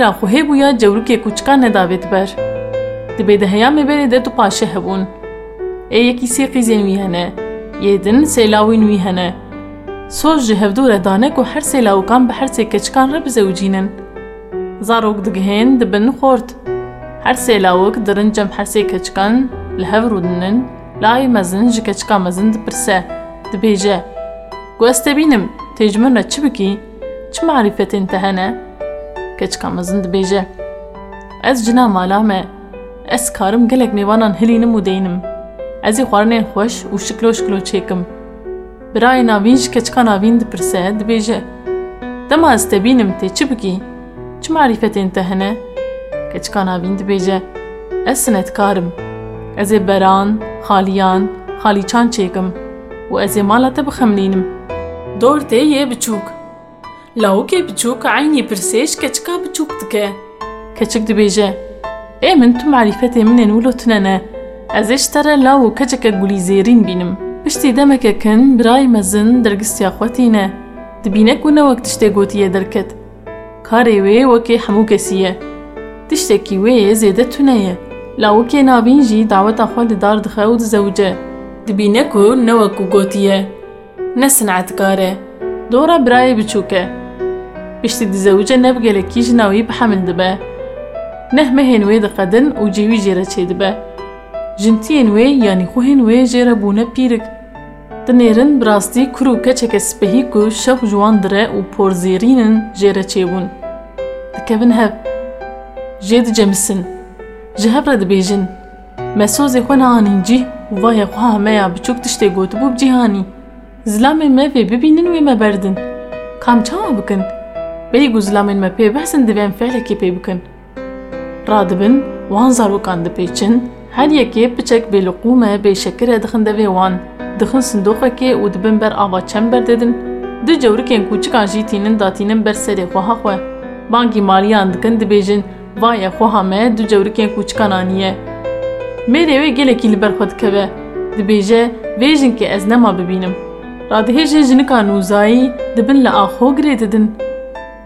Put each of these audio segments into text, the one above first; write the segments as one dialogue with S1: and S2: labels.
S1: خیره خو هبویا جورکê کûçika nedavêt ber. Dibe de heya meberê de tu paşe hebûn. Ê yekî sê qîzên wî hene. Yê din sêlawîn wî hene. Soz ji hevdû dane ku her sêlawikan bi her sê keçikan re bizewcînin. Zarok digihên dibin xort. Her sêlawik dirin cem her sê keçikan li hev rûdinin layê mezin ji keçika mezin dipirse. Dibêje. Gu ez te bînim tê ji min re çi bikî? Çi marîfetên te hene? Mezin dibêje. Ez cina mala me. Ez karim gelek mêvanan hilînim û deynim. Ez ê xwarinên xweş û şiklo şiklo çêkim. Birayê navîn ji keçika navîn dipirse dibêje. Dema ez te bînim tê çi bikî? Çi marîfetên te hene? Keçika navîn dibêje. Ez sinetkarim. Ez ê beran, xaliyan, xalîçan çêkim û ez ê mala te bixemlînim. Dor tê yê biçûk. لاوكي بچوك عيني برسيش كتشكا بچوك دكا. كتشك دبيجا إيه من تم عرفتي إيه من نولو تنانا. أزيش ترى لاو كتشكا قولي زيرين بينم. بشتي دمكا كان براي مزن درقست يا أخواتينا. دبينك ونا وقت شتي دركت. كاري وي وكي حمو كسية. تشتكي وي زيدة تنايا. لاوكي نابين جي دعوت اخوال دار دخاود زوجة دبينكو نوكو قوتية. نسنعت كاري. دورا براي بچوكه li dar dixe û dizewce. Dibîne ku ne wek ku gotiye. Ne sinetkar e. Dora birayê biçûk e. Piştî dizewce nev gelekî ji navî bihemil dibe. Neh mehên wê diqedin û cêwî jê re çêdibe. Jintiyên wê yanî xwehên wê jê re bûne pîrik. Dinêrin bi rastî kur û keçeke spehî ku şev ji wan dire û porzêrînin jê re çêbûn. Dikevin hev. Jê dicemissin. Ji hev re dibêjin. Me sozê xwe neanîn cih û vayê xwe hemeya biçûk tiştê gotibû bi cîhanî. Zilamên me vê bibînin wê me berdin. Kam çawa bikin? Belî ku zilamên me pê behsin divên fehlekê pê bikin. Radibin, wan zarokan dipêçin, her yekê piçek bêliqû me bêşekir dixin devê wan. Dixin sindoqekê û dibin ber ava çember dedin. Di cewrikên kûçikan jî tînin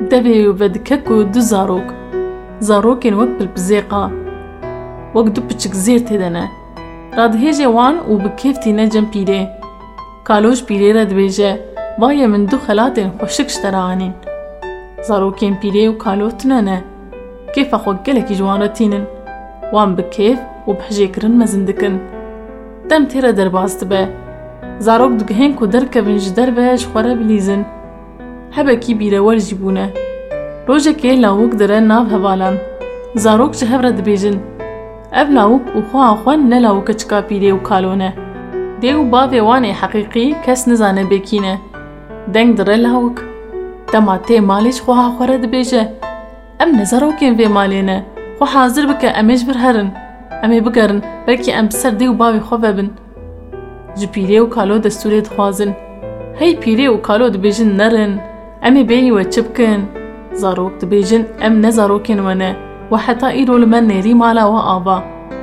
S1: دبي بد ككو دو زاروك. زاروك ان وقت بالبزيقة وقت بچك زير تدنا راد هجي وان و بكيف تينا نجم بيلي. كالوش بيلي راد بيجي. وايا من دو خلات ان خوشك شتراعنين زاروك ان بيلي و كالو تنانا. كيف اخو قلك جوانا راتينن وان بكيف و بحجي كرن مزندكن تم تيرا درباز تبه زاروك دو گهن كو در كبنج بيج خورا بليزن û xweha xwe ne lawika çika pîrê û kalo ne. Dê û bavê wan ê heqîqî kes nizane bêkî ne. Deng dire lawik. Dema tê malê ji xweha xwe re dibêje. Em ne zarokên vê malê ne. Xwe hazir bike em ê ji vir herin. Em ê bigerin belkî em bi ser dê û bavê xwe vebin. Ji pîrê û kalo destûrê dixwazin. Hey pîrê û kalo dibêjin nerin. أمي بيلي وتشبكن. زاروك تبيجن أم نزاروكن ونا وحتى إيرو لمن نيري مالا وآبا.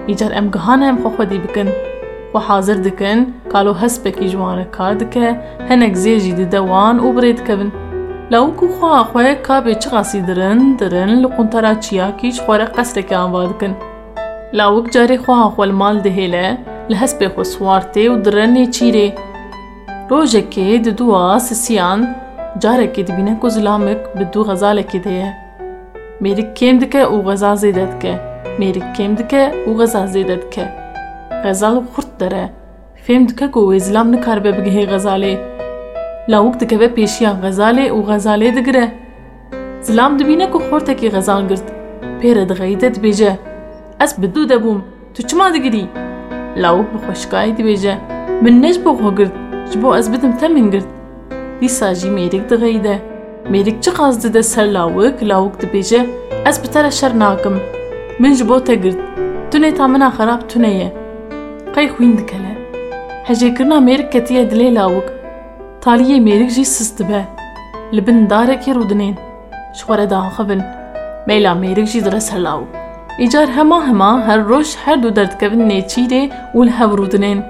S1: إجر أم قهانا أم خوخدي بكن. وحاضر دكن. قالو هسبكي جوانا كاردك هنك زيجي دوان وبريد كبن. لو كو خوا خوا كابي چغاسي درن درن لقنطرا چياكي چخوارا قسرك آبادكن لو جاري خوا خوا المال دهيلة لحسب خو سوارتي ودرن نيچيري روجكي ددوا سيان Carekê dibîne ku zilamik bi du xezalekê de ye. Mêrik kêm dike û xeza zêde dike. Mêrik kêm dike û xeza zêde dike. Xezal xurt dere. Fêm dike ku wê zilam nikaribe bigihê xezalê. Lawik dikeve pêşiya xezalê û xezalê digire. Zilam dibîne ku xortekî xezal girt. Pêre dixeyîte dibêje. Ez bi dû debûm. Tu çima digirî? Lawik bi xweşikayê dibêje. Min ne ji bo ez bidim te min. دیسه جی میریک ده غیده. میریک چه قازده ده سر لاوک لاوک ده بیجه از بتر اشر ناکم. من جبو تا گرد. تونه تامنا خراب تونه یه. قی خوین ده کلا. هجه کرنا میریک کتیه دلی لاوک. تالیه میریک جی سسته به. لبن داره که رودنین. شواره ده آخوین. میلا میریک جی دره سر لاوک. ایجار هما هما هر روش هر دو درد کبن نیچی ده اول هورودنین.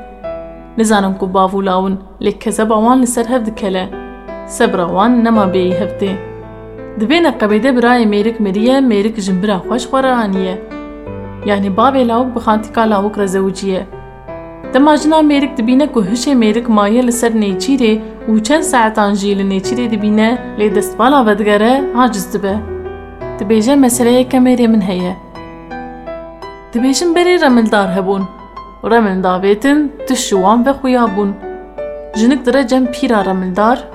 S1: نزانم که باولاون لیک کذا باوان لسر هفت کله. Sebra wan nema bêyî hev tê Divê neqebêde birayê mêrik miriye mêrik jimbira xweş xwe re aniye Yani bavê lawik bi xantika lawik re zewiciye Dema jina mêrik dibîne ku hişê mêrik maye li ser nêçîrê û çend saetan jî li nêçîrê dibîne lê destvala vedigere aciz dibe Dibêje meseleyeke mêrê min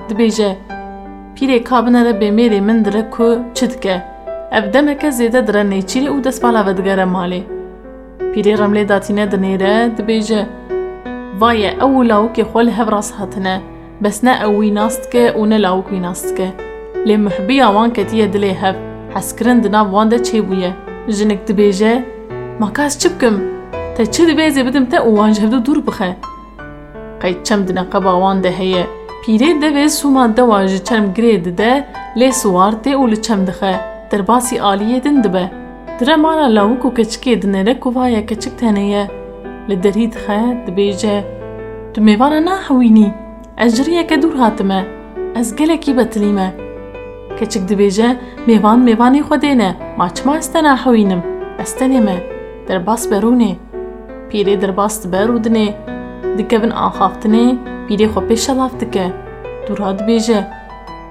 S1: Dibêje Pîrê kabinere bê mêrê min dire ku çi dike Ev demeke zêde dire nêçîrê û destvala vedigere malê Pîrê remlê datîne dinêre dibêje Vaye ew û lawikê xwe li hev rast hatine bes ne ew wî nas dike û ne lawik wî nas dike lê muhibiya wan ketiye dilê hev hezkirin di nav wan de çêbûye jinik dibêje Maka ez çi bikim te çi dibêzê bidim te û wan ji hev de dûr bixe qey çem di neqeba wan de heye pîrê devê sûma dewa ji çerm girê dide lê siwar tê û li çem dixe derbasî aliyê din dibe dire mala lawik û keçikê dinêre ku vaye keçik tene ye li derî dixe dibêje Tu mêvana nahewînî ez ji riyeke dûr hatime ez gelekî betilî me keçik dibêje mêvan mêvanê xwedê ne ma çima ez te nahewînim ez tenê me derbas berûnê pîrê derbas dibe û dinê dikevin axaftinê pîrê xwe pê şelav dike dûra dibêje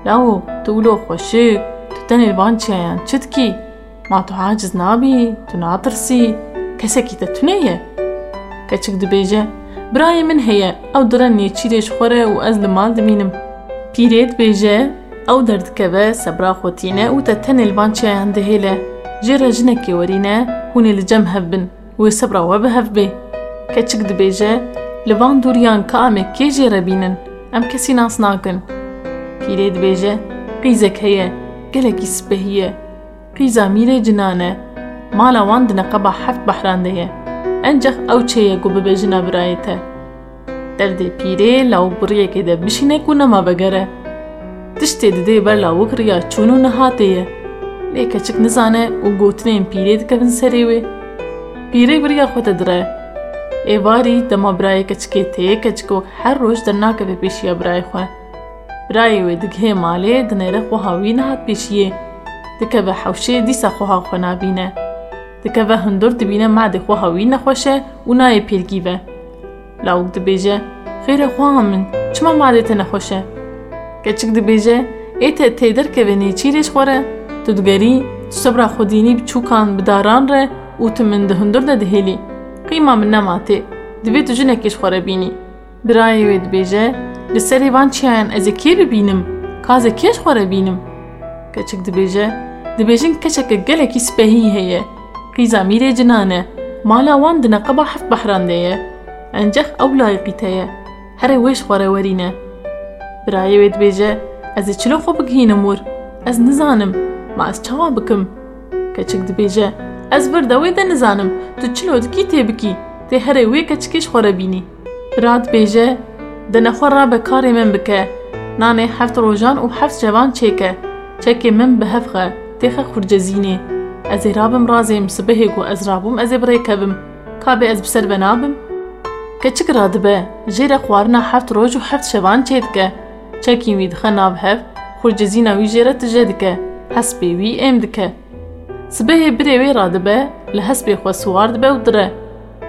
S1: Lawo tu wilo xweşik tu tenê van çiyayan çi dikî ma tu haciz nabî tu natirsî kesekî te tune ye keçik dibêje birayê min heye ew dire nêçîrê ji xwe re û ez li mal dimînim pîrê dibêje ew derdikeve sebra xwe tîne û te tenê li van çiyayan dihêle jê re jinekê werîne hûn ê li cem hev bin wê sebra we bi hev bê keçik dibêje li van dûriyan ka em ê kê jê re bînin em kesî nas nakin pîrê dibêje qîzek heye gelekî spehî ye qîza mîrê cinan e mala wan di neqeba heft behran de ye encex ew çê ye ku bibe jina birayê te derdê pîrê lawik bi riyekê de bişîne ku nema vegere tiştê didê ber lawik riya çûn û nihatê ye lê keçik nizane û gotinên pîrê dikevin serê wê pîrê biriya xwe te dire êvarî dema birayê keçikê tê keçikok her roj dernakeve pêşiya birayê xwe birayê wê digihê malê dinêre xweha wî nihat pêşiyê dikeve hewşê dîsa xweha xwe nabîne dikeve hundur dibîne madê xweha wî nexweş e û nayê pêrgîve lawik dibêje xêre xweha min çima madê te nexweş e keçik dibêje ê te tê derkeve nêçîrê ji xwe re tu digerî tu sebra xwedînî bi çûkan bi daran re û tu min di hundur de dihêlî qîma min nematê divê tu jinekê ji xwe re bînî birayê wê dibêje li serê van çiyayan ez ê kê bibînim kazê kê ji xwe re bînim e bikî tê herê wê keçikê ji xwe re bînî bira dibêje di nexwe rabe karê min bike nanê heft rojan û heft cevan çêke çekê min bi hev xe têxe xurcezînê ez ê rabim razêm sibehê ku ez rabûm ez ê birêkevim kabê ez bi ser ve nabim keçik radibe jê re xwarina heft roj û heft şevan çê dike çekîn wî dixe nav hev xurcezîna wî jê re tije dike hespê wî êm dike Birê wê radibe li hespê xwe siwar dibe û dire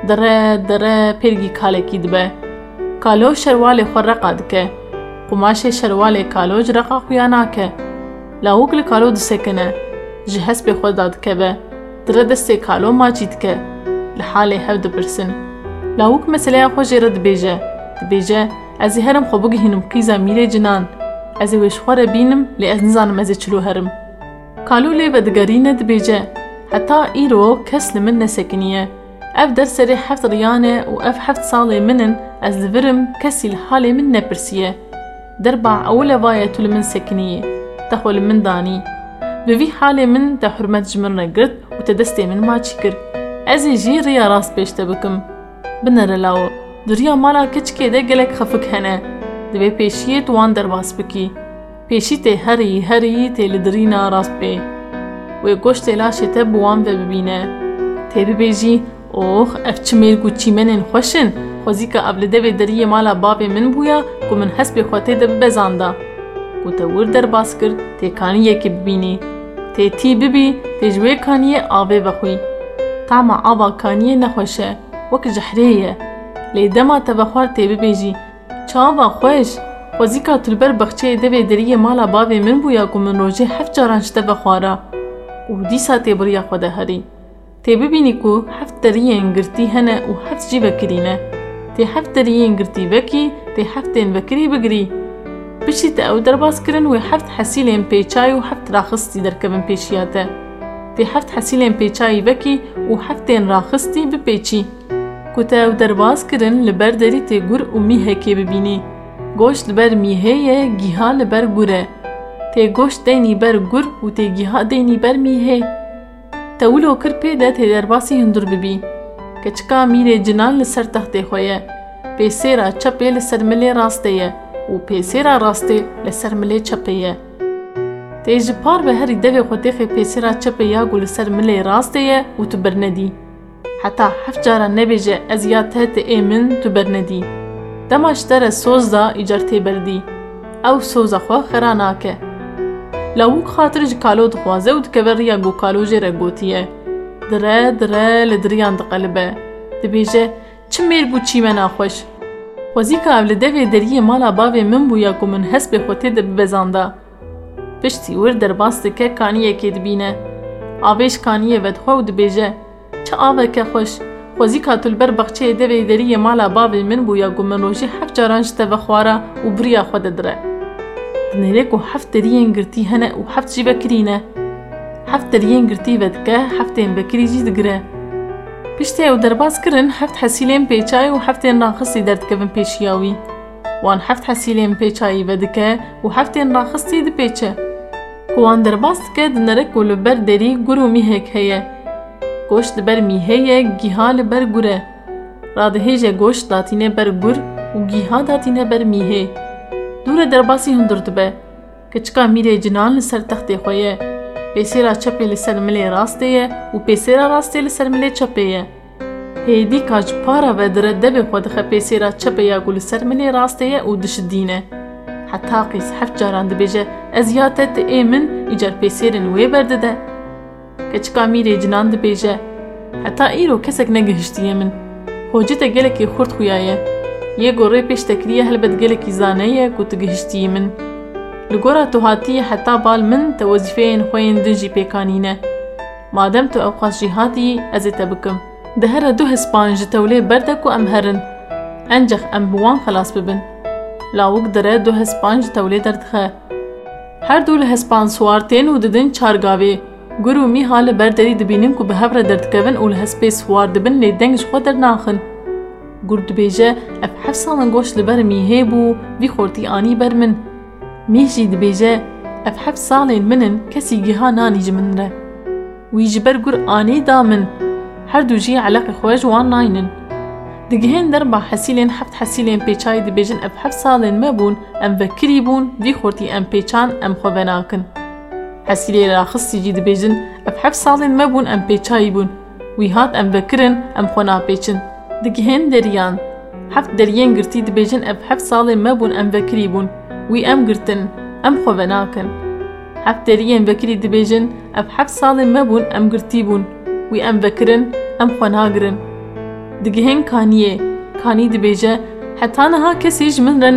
S1: dire dire pêrgî kalekî dibe kalo şerwalê xwe reqa dike qumaşê şerwalê kalo ji reqa xuya nake lawik li kalo disekine ji hespê xwe dadikeve dire destê kalo macî dike li halê hev dipirsin lawik meseleya xwe jê re dibêje dibêje ez ê herim xwe bigihînim qîza mîrê cinan ez ê wê ji xwe re bînim lê قالوا لي بدقرينة دبيجة. حتى إيرو كسل منا سكنية أف در سري حفت و أف حفت صالي منن أز الفرم كسي الحالي منا برسية دربع أولى باية تول من سكنية. تخول من داني. بفي حالي من تحرمت جمرنا قرد وتدستي من ما تشكر أزي جي ريا راس بيش تبكم. بنا رلاو دريا مالا كتش كيدا قلك خفك هنا. دبي بيشيت وان درباس بكي. Binere law di riya mala keçikê de gelek xefik hene divê pêşiyê tu wan derbas bikî pêşî tê herî herî tê li dirîna rast pê wê goştê laşê te bi wan ve bibîne tê bibêjî oh ev çi mêrg û çîmenên xweş in xwezîka ev li devê deriyê mala bavê min bûya ku min hespê xwe tê de bibezanda ku te wir derbas kir tê kaniyekê bibînî tê tî bibî tê ji wê kaniyê avê vexwî tama ava kaniyê nexweş e wek jihrê ye lê dema te vexwar tê bibêjî çava xweş xwezîka tu li ber bexçeyê devê deriyê mala bavê min bûya ku min rojê heft caran ji te vexwara û dîsa tê biriya xwe de herî tê bibînî ku heft deriyên girtî hene û heft jî vekirîne tê heft e. Goşt deynî ber gur û tê gîha deynî ber mîhê. Te wilo kir pê de tê derbasî hundur bibî. Keçika mîrê cinan li ser textê xwe ye. Pêsêra çepê li ser milê rastê ye. û pêsêra rastê li ser milê çepê ye. Tê ji par bi herî devê xwe têxê pêsêra çepê ya ku li ser milê rastê ye û tu birnedî. Heta heft cara nebêje ez ya te te ê min tu bernedî. Dema ji te re soz da îcar tê berdî. Ew soza xwe xera nake. Lawûk xatir ji kalo dixwaze û dikeve riya gokalojê re gotiye. Dire dire li diriyan diqelibe. Dibêje çi mêr bû çîmena xweş. Xwezîka ev li devê deriyê mala bavê min bûya ku min hespê xwe tê de bibezanda. Piştî wir derbas dike kaniyekê dibîne. Avêj kaniyê وزیکات البربخچه د وی دری مالا باب من بو یا ګمنوشي حق تا ته بخوارا أو بریا خود دره نه لیکو حفت دین و هنه أو حفت شی بکرینه حفت دین ګرتی بدکه حفتین بکری جی دګره پشته أو درباز کرن حفت حسیلین پیچای أو حفتین ناقص درد کوم پیشیاوی وان حفت حسیلین پیچای بدکه أو حفتین ناقص دې پیچه کوان درباز کد نه لیکو لبر دری ګرو می هک هيه Goşt li ber mîhê ye gîha li ber gur e. Radihêje goşt datîne ber gur û gîha datîne ber mîhê. Dûre derbasî hundir dibe. Keçika mîrê cinan li ser textê xwe ye. Pêsêra çepê li ser milê rastê ye û pêsêra rastê li ser milê çepê ye. Hêdîka ji para ve dire devê xwe dixe pêsêra çepê ya ku li ser milê rastê ye û dişidîne. Heta qîs heft caran pêş te kiriye helbet gelekî zane ye ku tu gihiştiyî min. Li gora tu hatiyî heta bal min te wezîfeyên xwe yên din jî pêkanîne. Madem tu ew xas jî hatiyî ez ê te bikim. Di here du hespan ji tewlê berde ku em herin. Encex em bi wan xelas bibin. Lawik dire du hespan ji tewlê derdixe. Her du li hespan swar tên û didin çargavê. گرو می حال بر دری دبینیم کو به هر درد کبن اول هسپی سوار دبن لی دنگش خود در ناخن. گرو دبیجه اف حفظ سالن گوش لبر می هیبو وی خورتی آنی بر من. می جی دبیجه اف حفظ سالن منن کسی گیها نانی جمن ره وی جبر گر آنی دامن. هر دو جی علاق خواج وان ناینن. دگهین در با حسیلین حفت حسیلین پیچای دبیجن اف حفظ سالن مبون ام وکری بون وی خورتی ام پیچان ام خوبناکن. Raxistî jî dibêjin ev heft salên me bûn em pêçayî bûn wî hat em vekirin em xwe napêçin. Digihên deriyan heft deriyên girtî dibêjin ev heft salên me bûn em vekirî bûn wî em girtin em xwe venakin. Heft deriyên vekirî dibêjin ev heft salên me bûn em girtî bûn wî em vekirin em xwe nagirin. Digihên kaniyê kanî dibêje heta niha kesî ji min re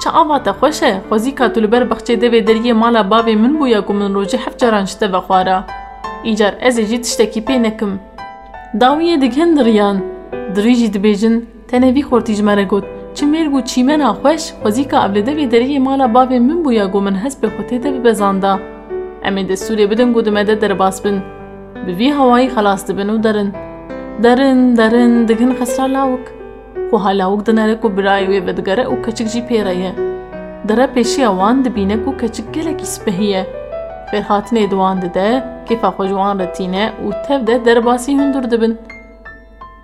S1: te xweş e vî xortî te negot çi ava te xweş e xwezîka tu li ber bexçê devê deriyê mala bavê min bûye ku min rojê heft caran ji te vexwara. Îcar ez ê jî tiştekî pê nekim. Dawiyê digihên diriyan dirî jî dibêjin tenê vî xortî ji me re got çi mêrg û çîmena xweş xwezîka ev li devê deriyê mala bavê min bûye ku min hespê xwe tê de bibezanda. Ha lawik dinere ku birayê wê vedigere û keçik jî pêre ye. dere pêşiya wan dibîne ku keçik gelekî sipehiye fêrhatinê di wan dide kêfa xwe ji wan re tîne û tev de derbasî hundir dibin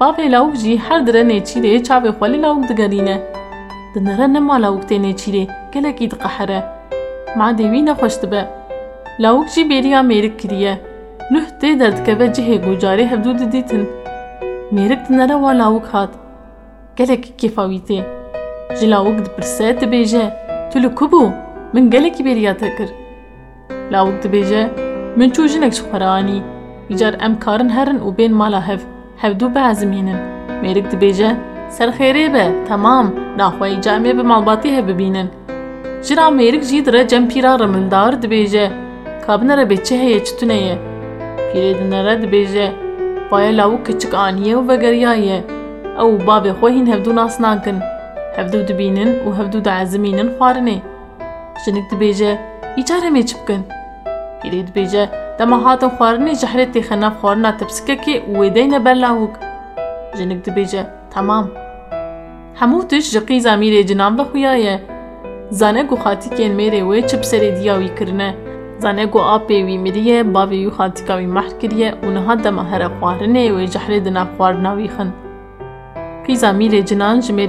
S1: bavê lawik jî her dire nêçîrê çavê xwe lê lawik digerîne di nere nema lawik tê nêçîrê gelekî diqehere madê wî nexweş dibe lawik jî bêriya mêrik kiriye nuh tê derdikeve cihê ku carê hevdû didîtin mêrik di nere wa lawik hat gelekî kêfa wî tê ji lawik dipirse dibêje tu li ku bû min gelekî bêriya te kir lawik dibêje min çû jinek ji xwe re anî îcar em karin herin û bên mala hev hevdû behezimînin mêrik dibêje serxêrê be temam naxwe îca em ê bi malbatî hev bibînin jira mêrik jî dire cem pîra remildar dibêje kabinere bê çi heye çi tune ye pîrê dinere dibêje baya lawik kiçik aniye û vegeriyaye ew bavê xwe hîn hevdû nas nakin hevdû dibînin û hevdû diezimînin xwarinê jinik dibêje îcar em ê çi bikin pîrê dibêje dema hatin xwarinê ji herê têxe nav xwarina tepsikekê û wê deyne ber lawik jinik dibêje temam hemû tişt ji qîza mîrê cinan vexuya ye zane ku xatikên mêrê wê çi bi serê diya wî kirine zane ku apê wî miriye bavê wî xatika wî mehr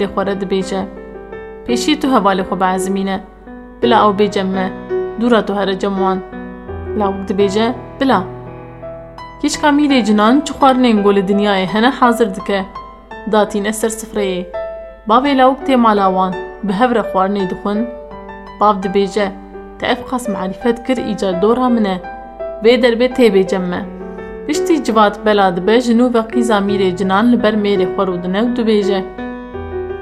S1: xwe re dibêje pêşî tu hevalê xwe beezimîne bila ew bêcem me dûra tu here cem wan lawik dibêje bila Kîşka mîrê cinan çi xwarinên golê dinyayê hene hazir dike datîne ser sifreyê bavê lawik tê mala wan bi hev re xwarinê dixwin bav dibêje te ev qas marîfet kir îcar dora min e vê derbê tê bêcem me Piştî civat bela dibe ji nû ve qîza mîrê cinan li ber mêrê xwe rûdine û dibêje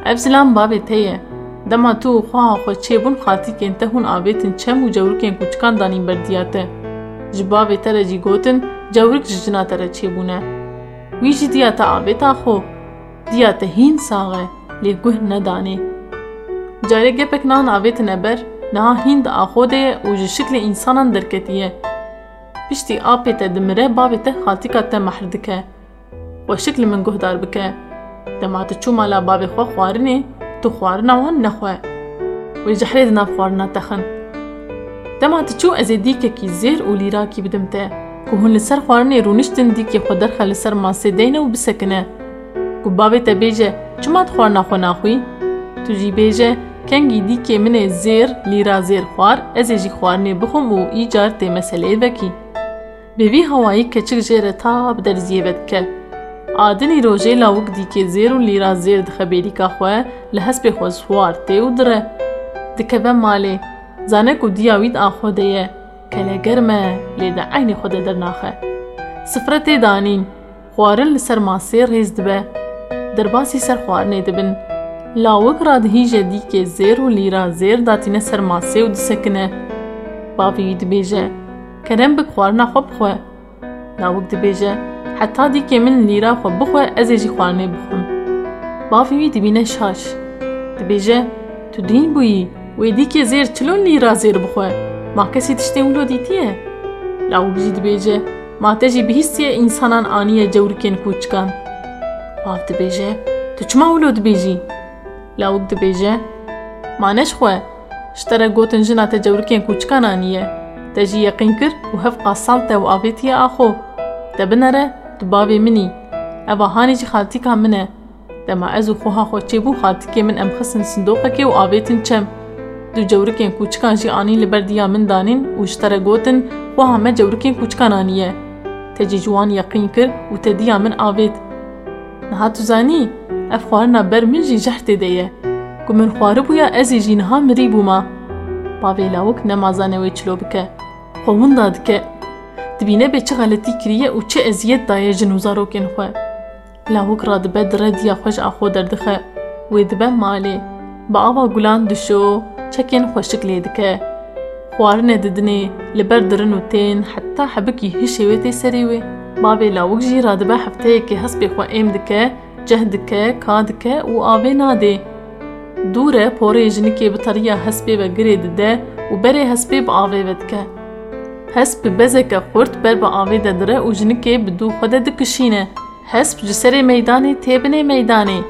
S1: Ev zilam bavê te ye dema tu û xweha xwe çêbûn xatikên te hûn avêtin çem û cewrikên kûçikan danîn berdiya te ji bavê te re jî gotin cewrik ji cina te re çêbûne wî jî diya te avêta xwe diya te hîn sax e lê guh nedanê carê gepek nan ji şiklê însanan derketiye piştî apê te dimire bavê te xatika te mehr dike we şikli min guhdar bike dema tu çû mala bavê xwe xwarinê tu xwarina wan nexwe wê ji herê di nav xwarina te xin dema tu çû ez ê dîkekî zêr û lîrakî bidim te ku hûn li ser xwarinê rûniştin dîkê xwe derxe li ser masê deyne û bisekine ku bavê te bêje çima tu xwarina xwe naxwî tu jî bêje kengî dîkê min ê zêr lîra zêr xwar ez ê jî xwarinê bixwim û îcar tê meseleyê vekî Bi vî hewayî keçik jê re ta bi derziyê ve dike Adinî rojê lawik dîkê zêr û lîra zêr dixe bêrîka xwe li hespê xwe swar tê û dire dikeve malê zane ku diya wî di axwe de ye kelegerm e lê کرم بخوارنا خوب خواه. ناوک دی بیجه حتا دی که من لیرا خوب بخواه از ایجی خوارنه بخون. بافی وی دی شاش. دی بیجه تو دین بویی وی دی که زیر چلون لیرا زیر بخواه. ما کسی تشتی اولو دیتیه؟ لاوک جی دی بیجه ما تجی بهیستی انسانان آنیه جور کن کوچکان. باف دی بیجه تو چما اولو دی بیجی؟ لاوک دی بیجه ما نش خواه. شتره گوتن جنات جور کن کوچکان آنیه. تجي يقين كر وهفقا و وآفيتيا آخو. تبنره تبابي مني. أبا هاني جي خالتيكا منه. دما أزو خوها خو چيبو خالتيكي من أم صندوقك و وآفيتين چم. دو جوركين كوچكان جي آني لبرديا من دانين وشترا قوتن خوها ما جوركين كوچكان آنية. تجي جوان يقين كر وتديا من آفيت. نها تزاني افخوارنا بر من جي جحت دية. كمن خواربو يا ازي جينها مريبو ما باوي لاوك نمازانه ويچلو بكه ê jî niha mirî bûma bavê lawik nemazane wê çilo bike xwe dike dibîne bê çi xeletî kiriye û çi eziyet daye jin û zarokên xwe lawik radibe dire diya xwe ji axo derdixe wê dibe malê bi ava gulan dişo çekên xweşik lê dike xwarinê didinê li ber dirin û tên heta hebikî hişê wê tê serê wê bavê lawik jî radibe hefteyekê hespê xwe êm dike ceh حسب بزك خورت بر با آویده دره و جنکی بدو خود دکشینه. حسب جسر میدانی تیبنه میدانی.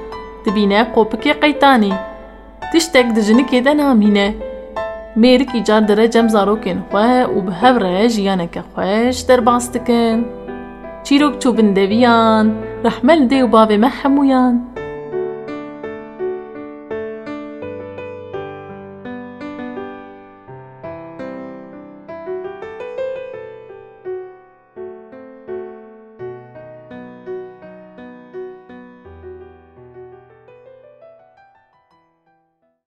S1: دبینه قوپکی قیتانی. تشتک ده جنکی ده نامینه. میرک ایجار دره جمزارو کن خواه و به هف ره جیانه که خواهش در باستکن. چیروک چوبن دویان. رحمل ده و باوی محمویان.